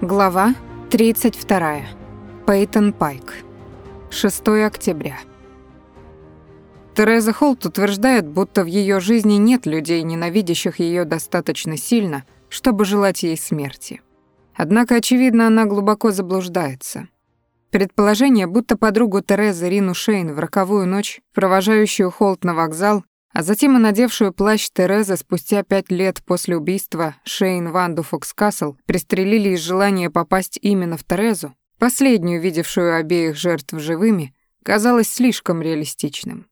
Глава 32. Пейтон Пайк. 6 октября. Тереза Холт утверждает, будто в ее жизни нет людей, ненавидящих ее достаточно сильно, чтобы желать ей смерти. Однако, очевидно, она глубоко заблуждается. Предположение, будто подругу Терезы Рину Шейн в роковую ночь, провожающую Холт на вокзал, а затем и надевшую плащ Терезы спустя пять лет после убийства Шейн Ванду Фокскасл пристрелили из желания попасть именно в Терезу, последнюю видевшую обеих жертв живыми, казалось слишком реалистичным.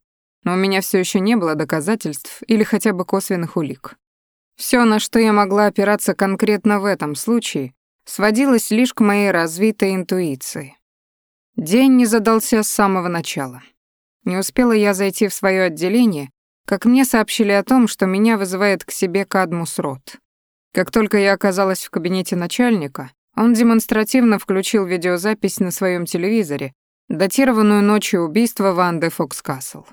Но у меня все еще не было доказательств или хотя бы косвенных улик. Все, на что я могла опираться конкретно в этом случае, сводилось лишь к моей развитой интуиции. День не задался с самого начала. Не успела я зайти в свое отделение, как мне сообщили о том, что меня вызывает к себе Кадмус Рот. Как только я оказалась в кабинете начальника, он демонстративно включил видеозапись на своем телевизоре, датированную ночью убийства Ванды Фокскасл.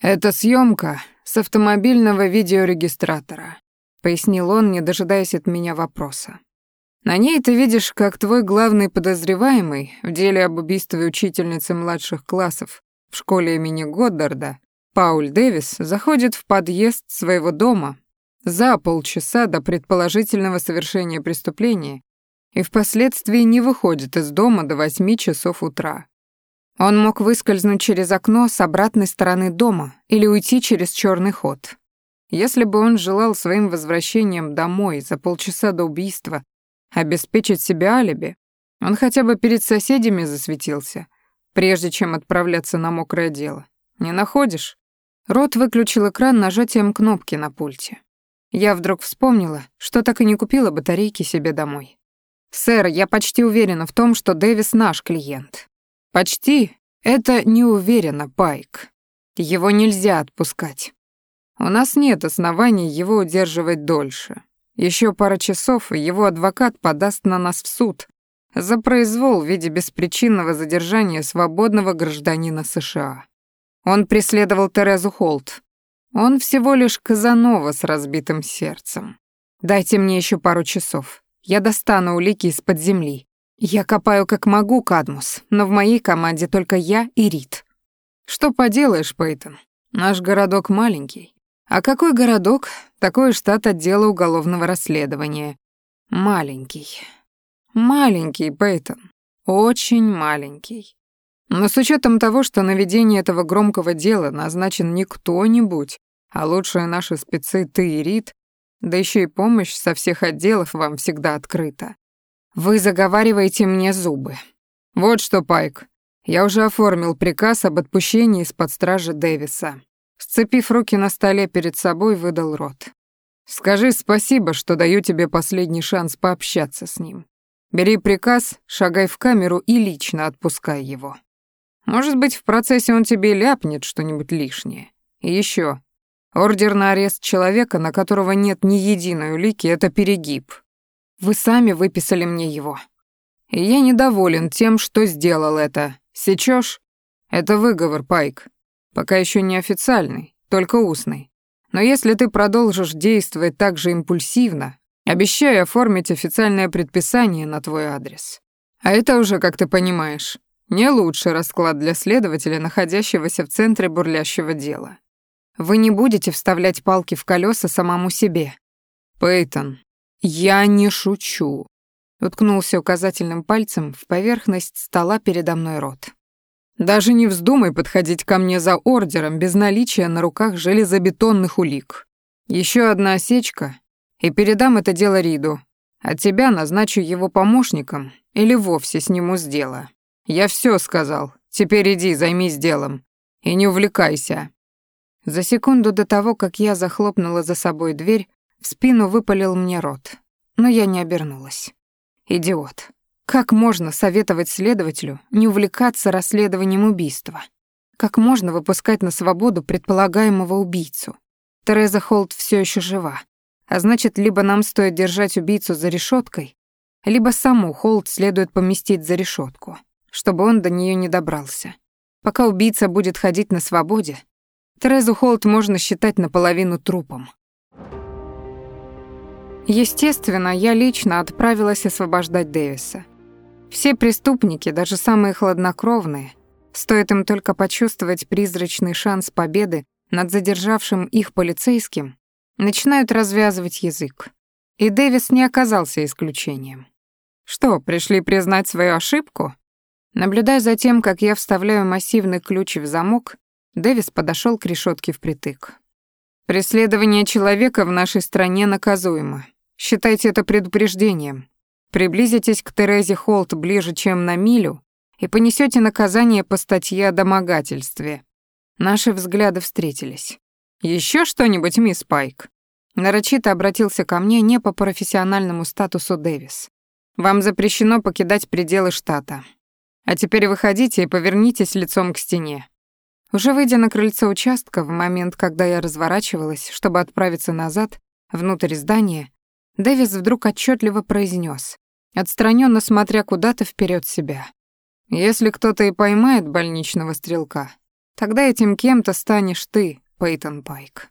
«Это съемка с автомобильного видеорегистратора», — пояснил он, не дожидаясь от меня вопроса. «На ней ты видишь, как твой главный подозреваемый в деле об убийстве учительницы младших классов в школе имени Годдарда Пауль Дэвис заходит в подъезд своего дома за полчаса до предположительного совершения преступления и впоследствии не выходит из дома до восьми часов утра. Он мог выскользнуть через окно с обратной стороны дома или уйти через черный ход. Если бы он желал своим возвращением домой за полчаса до убийства обеспечить себе алиби, он хотя бы перед соседями засветился, прежде чем отправляться на мокрое дело. Не находишь? Рот выключил экран нажатием кнопки на пульте. Я вдруг вспомнила, что так и не купила батарейки себе домой. «Сэр, я почти уверена в том, что Дэвис наш клиент». «Почти? Это не уверенно, Пайк. Его нельзя отпускать. У нас нет оснований его удерживать дольше. Еще пара часов, и его адвокат подаст на нас в суд за произвол в виде беспричинного задержания свободного гражданина США. Он преследовал Терезу Холт. Он всего лишь Казанова с разбитым сердцем. Дайте мне еще пару часов. Я достану улики из-под земли. Я копаю как могу, Кадмус, но в моей команде только я и Рит. Что поделаешь, Пейтон? Наш городок маленький. А какой городок, такой штат отдела уголовного расследования. Маленький. Маленький, Пейтон. Очень маленький. Но с учетом того, что на ведение этого громкого дела назначен не кто-нибудь, а лучшие наши спецы ты и Рит, да еще и помощь со всех отделов вам всегда открыта. Вы заговариваете мне зубы. Вот что, Пайк, я уже оформил приказ об отпущении из-под стражи Дэвиса. Сцепив руки на столе перед собой, выдал рот. Скажи спасибо, что даю тебе последний шанс пообщаться с ним. Бери приказ, шагай в камеру и лично отпускай его. Может быть, в процессе он тебе ляпнет что-нибудь лишнее. И еще. Ордер на арест человека, на которого нет ни единой улики, это перегиб. Вы сами выписали мне его. И я недоволен тем, что сделал это. Сечешь? Это выговор, Пайк. Пока еще не официальный, только устный. Но если ты продолжишь действовать так же импульсивно, обещаю оформить официальное предписание на твой адрес. А это уже, как ты понимаешь, не лучший расклад для следователя, находящегося в центре бурлящего дела. Вы не будете вставлять палки в колеса самому себе. Пейтон, я не шучу. Уткнулся указательным пальцем в поверхность стола передо мной рот. Даже не вздумай подходить ко мне за ордером без наличия на руках железобетонных улик. Еще одна осечка, и передам это дело Риду, а тебя назначу его помощником или вовсе сниму с дела. «Я все сказал. Теперь иди, займись делом. И не увлекайся». За секунду до того, как я захлопнула за собой дверь, в спину выпалил мне рот. Но я не обернулась. Идиот. Как можно советовать следователю не увлекаться расследованием убийства? Как можно выпускать на свободу предполагаемого убийцу? Тереза Холт все еще жива. А значит, либо нам стоит держать убийцу за решеткой, либо саму Холт следует поместить за решетку чтобы он до нее не добрался. Пока убийца будет ходить на свободе, Терезу Холт можно считать наполовину трупом. Естественно, я лично отправилась освобождать Дэвиса. Все преступники, даже самые хладнокровные, стоит им только почувствовать призрачный шанс победы над задержавшим их полицейским, начинают развязывать язык. И Дэвис не оказался исключением. Что, пришли признать свою ошибку? Наблюдая за тем, как я вставляю массивный ключ в замок, Дэвис подошел к решетке впритык. Преследование человека в нашей стране наказуемо. Считайте это предупреждением. Приблизитесь к Терезе Холт ближе, чем на милю, и понесете наказание по статье о домогательстве. Наши взгляды встретились. Еще что-нибудь, мисс Пайк? Нарочито обратился ко мне не по профессиональному статусу Дэвис. Вам запрещено покидать пределы штата. А теперь выходите и повернитесь лицом к стене. Уже выйдя на крыльцо участка, в момент, когда я разворачивалась, чтобы отправиться назад, внутрь здания, Дэвис вдруг отчетливо произнес, отстраненно смотря куда-то вперед себя. «Если кто-то и поймает больничного стрелка, тогда этим кем-то станешь ты, Пейтон Пайк.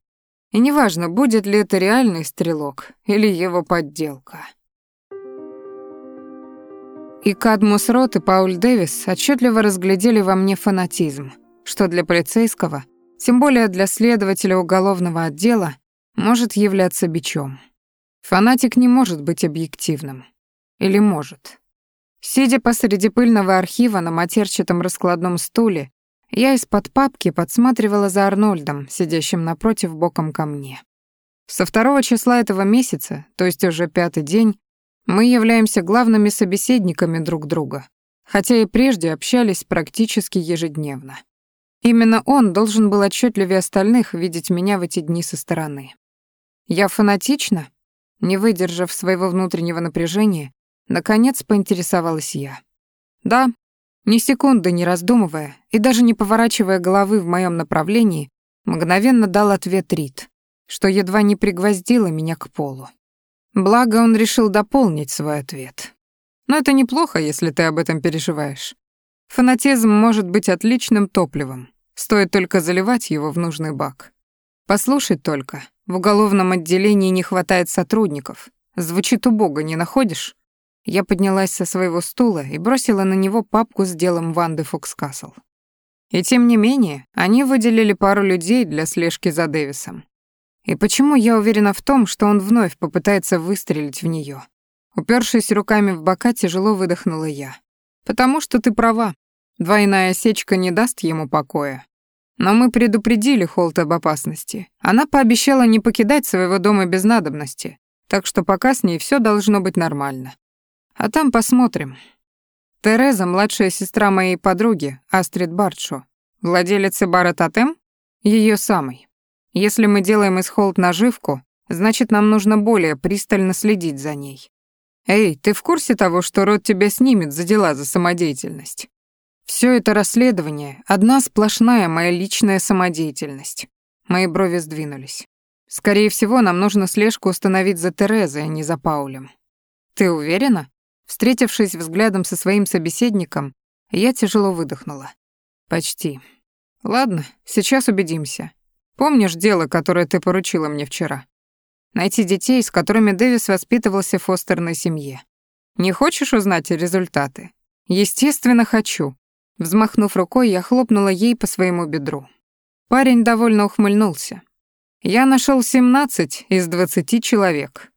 И неважно, будет ли это реальный стрелок или его подделка». И Кадмус Рот и Пауль Дэвис отчетливо разглядели во мне фанатизм — что для полицейского, тем более для следователя уголовного отдела, может являться бичом. Фанатик не может быть объективным. Или может. Сидя посреди пыльного архива на матерчатом раскладном стуле, я из-под папки подсматривала за Арнольдом, сидящим напротив боком ко мне. Со второго числа этого месяца, то есть уже пятый день, мы являемся главными собеседниками друг друга, хотя и прежде общались практически ежедневно. Именно он должен был отчетливее остальных видеть меня в эти дни со стороны. Я фанатична? Не выдержав своего внутреннего напряжения, наконец поинтересовалась я. Да, ни секунды не раздумывая и даже не поворачивая головы в моем направлении, мгновенно дал ответ Рид, что едва не пригвоздило меня к полу. Благо он решил дополнить свой ответ. Но это неплохо, если ты об этом переживаешь. Фанатизм может быть отличным топливом, Стоит только заливать его в нужный бак. Послушать только, в уголовном отделении не хватает сотрудников. Звучит убого, не находишь? Я поднялась со своего стула и бросила на него папку с делом Ванды Фокскасл. И тем не менее, они выделили пару людей для слежки за Дэвисом. И почему я уверена в том, что он вновь попытается выстрелить в нее? Упершись руками в бока, тяжело выдохнула я. Потому что ты права. Двойная сечка не даст ему покоя. Но мы предупредили Холт об опасности. Она пообещала не покидать своего дома без надобности, так что пока с ней все должно быть нормально. А там посмотрим. Тереза, младшая сестра моей подруги, Астрид Бартшо, владелица бара «Тотем», ее самой. Если мы делаем из Холт наживку, значит, нам нужно более пристально следить за ней. Эй, ты в курсе того, что род тебя снимет за дела за самодеятельность? Все это расследование — одна сплошная моя личная самодеятельность. Мои брови сдвинулись. Скорее всего, нам нужно слежку установить за Терезой, а не за Паулем. Ты уверена? Встретившись взглядом со своим собеседником, я тяжело выдохнула. Почти. Ладно, сейчас убедимся. Помнишь дело, которое ты поручила мне вчера? Найти детей, с которыми Дэвис воспитывался в фостерной семье. Не хочешь узнать результаты? Естественно, хочу. Взмахнув рукой, я хлопнула ей по своему бедру. Парень довольно ухмыльнулся. «Я нашел 17 из 20 человек.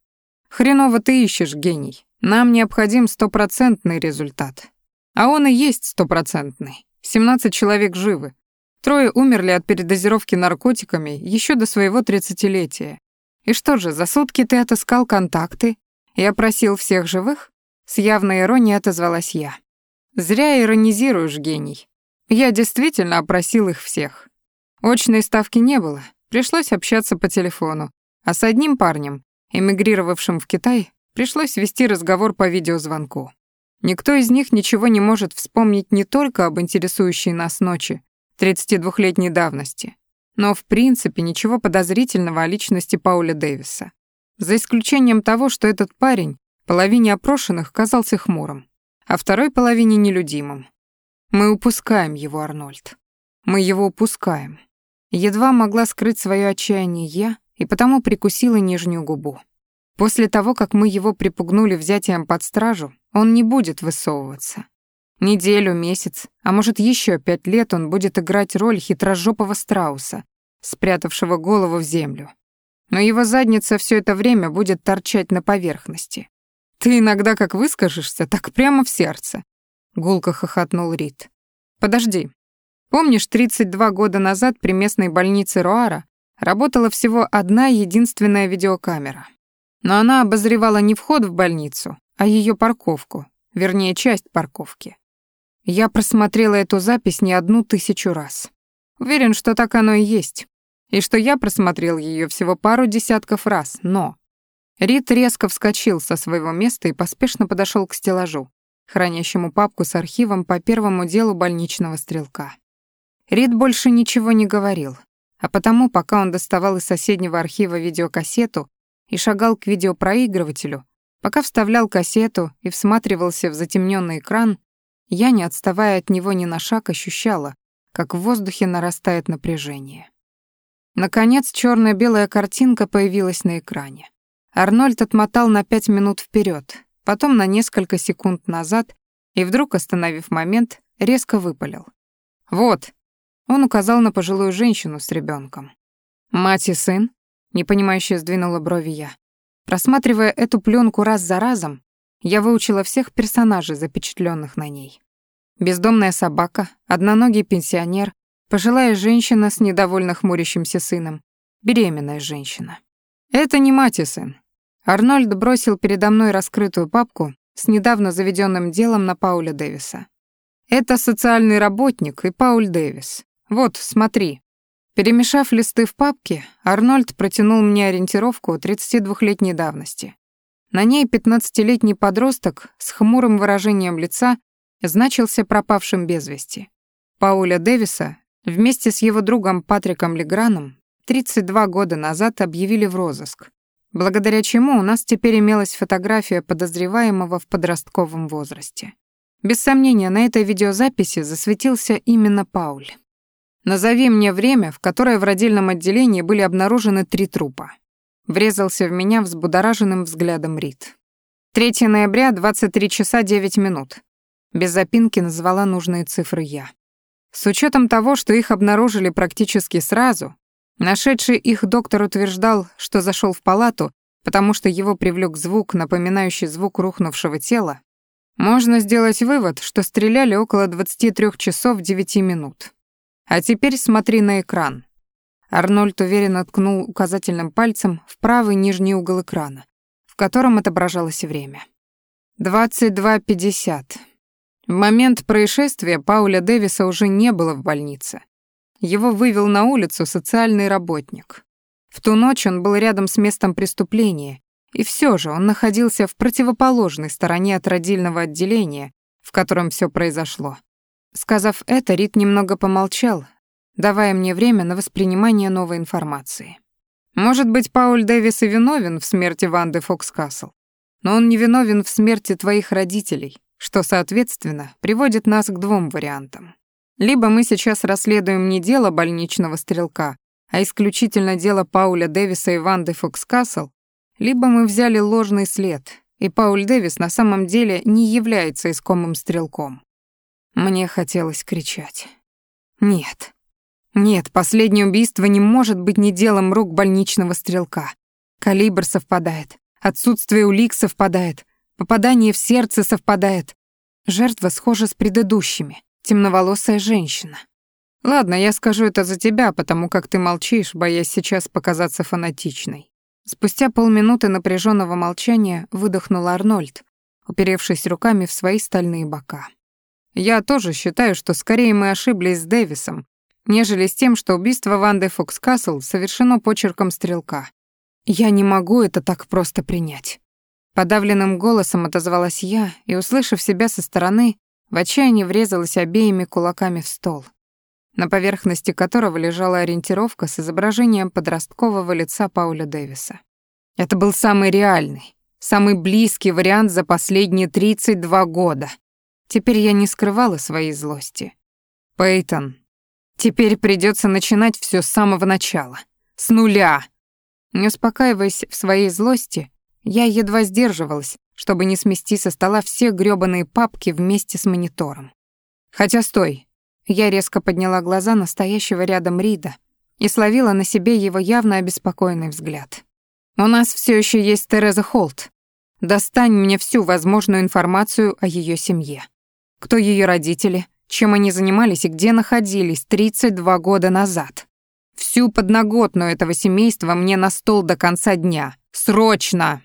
Хреново ты ищешь, гений. Нам необходим стопроцентный результат. А он и есть стопроцентный. 17 человек живы. Трое умерли от передозировки наркотиками еще до своего тридцатилетия. И что же, за сутки ты отыскал контакты и опросил всех живых?» С явной иронией отозвалась я. Зря иронизируешь, гений. Я действительно опросил их всех. Очной ставки не было, пришлось общаться по телефону, а с одним парнем, эмигрировавшим в Китай, пришлось вести разговор по видеозвонку. Никто из них ничего не может вспомнить не только об интересующей нас ночи, 32-летней давности, но в принципе ничего подозрительного о личности Пауля Дэвиса. За исключением того, что этот парень половине опрошенных казался хмурым а второй половине нелюдимым. Мы упускаем его, Арнольд. Мы его упускаем. Едва могла скрыть свое отчаяние я, и потому прикусила нижнюю губу. После того, как мы его припугнули взятием под стражу, он не будет высовываться. Неделю, месяц, а может еще пять лет он будет играть роль хитрожопого страуса, спрятавшего голову в землю. Но его задница все это время будет торчать на поверхности. Ты иногда как выскажешься, так прямо в сердце. Гулко хохотнул Рид. Подожди. Помнишь, 32 года назад при местной больнице Руара работала всего одна единственная видеокамера. Но она обозревала не вход в больницу, а ее парковку, вернее, часть парковки. Я просмотрела эту запись не одну тысячу раз. Уверен, что так оно и есть. И что я просмотрел ее всего пару десятков раз, но... Рид резко вскочил со своего места и поспешно подошел к стеллажу, хранящему папку с архивом по первому делу больничного стрелка. Рид больше ничего не говорил, а потому, пока он доставал из соседнего архива видеокассету и шагал к видеопроигрывателю, пока вставлял кассету и всматривался в затемненный экран, я, не отставая от него ни на шаг, ощущала, как в воздухе нарастает напряжение. Наконец, черно белая картинка появилась на экране. Арнольд отмотал на пять минут вперед, потом на несколько секунд назад и вдруг, остановив момент, резко выпалил. «Вот!» Он указал на пожилую женщину с ребенком. «Мать и сын?» — непонимающе сдвинула брови я. Просматривая эту пленку раз за разом, я выучила всех персонажей, запечатленных на ней. Бездомная собака, одноногий пенсионер, пожилая женщина с недовольно хмурящимся сыном, беременная женщина. Это не мать и сын. Арнольд бросил передо мной раскрытую папку с недавно заведенным делом на Пауля Дэвиса. Это социальный работник и Пауль Дэвис. Вот, смотри. Перемешав листы в папке, Арнольд протянул мне ориентировку 32-летней давности. На ней 15-летний подросток с хмурым выражением лица значился пропавшим без вести. Пауля Дэвиса вместе с его другом Патриком Леграном 32 года назад объявили в розыск, благодаря чему у нас теперь имелась фотография подозреваемого в подростковом возрасте. Без сомнения, на этой видеозаписи засветился именно Пауль. «Назови мне время, в которое в родильном отделении были обнаружены три трупа», Врезался в меня взбудораженным взглядом Рид. 3 ноября, 23 часа 9 минут. Без запинки назвала нужные цифры я. С учетом того, что их обнаружили практически сразу, нашедший их доктор утверждал, что зашел в палату, потому что его привлек звук, напоминающий звук рухнувшего тела, можно сделать вывод, что стреляли около 23 часов 9 минут. А теперь смотри на экран. Арнольд уверенно ткнул указательным пальцем в правый нижний угол экрана, в котором отображалось время. 22.50. В момент происшествия Пауля Дэвиса уже не было в больнице. Его вывел на улицу социальный работник. В ту ночь он был рядом с местом преступления, и все же он находился в противоположной стороне от родильного отделения, в котором все произошло. Сказав это, Рит немного помолчал, давая мне время на воспринимание новой информации. Может быть, Пауль Дэвис и виновен в смерти Ванды Фокскасл, но он не виновен в смерти твоих родителей, что, соответственно, приводит нас к двум вариантам. Либо мы сейчас расследуем не дело больничного стрелка, а исключительно дело Пауля Дэвиса и Ванды Фокскасл, либо мы взяли ложный след, и Пауль Дэвис на самом деле не является искомым стрелком. Мне хотелось кричать. Нет, нет, последнее убийство не может быть не делом рук больничного стрелка. Калибр совпадает, отсутствие улик совпадает, попадание в сердце совпадает. Жертва схожа с предыдущими, темноволосая женщина. Ладно, я скажу это за тебя, потому как ты молчишь, боясь сейчас показаться фанатичной. Спустя полминуты напряженного молчания выдохнул Арнольд, уперевшись руками в свои стальные бока. Я тоже считаю, что скорее мы ошиблись с Дэвисом, нежели с тем, что убийство Ванды Фокскасл совершено почерком стрелка. Я не могу это так просто принять. Подавленным голосом отозвалась я и, услышав себя со стороны, в отчаянии врезалась обеими кулаками в стол, на поверхности которого лежала ориентировка с изображением подросткового лица Пауля Дэвиса. Это был самый реальный, самый близкий вариант за последние 32 года. Теперь я не скрывала своей злости. «Пейтон, Теперь придется начинать все с самого начала. С нуля. Не успокаиваясь в своей злости, Я едва сдерживалась, чтобы не смести со стола все грёбаные папки вместе с монитором. Хотя стой. Я резко подняла глаза на стоящего рядом Рида и словила на себе его явно обеспокоенный взгляд. У нас все еще есть Тереза Холт. Достань мне всю возможную информацию о ее семье. Кто ее родители, чем они занимались и где находились 32 года назад. Всю подноготную этого семейства мне на стол до конца дня. Срочно!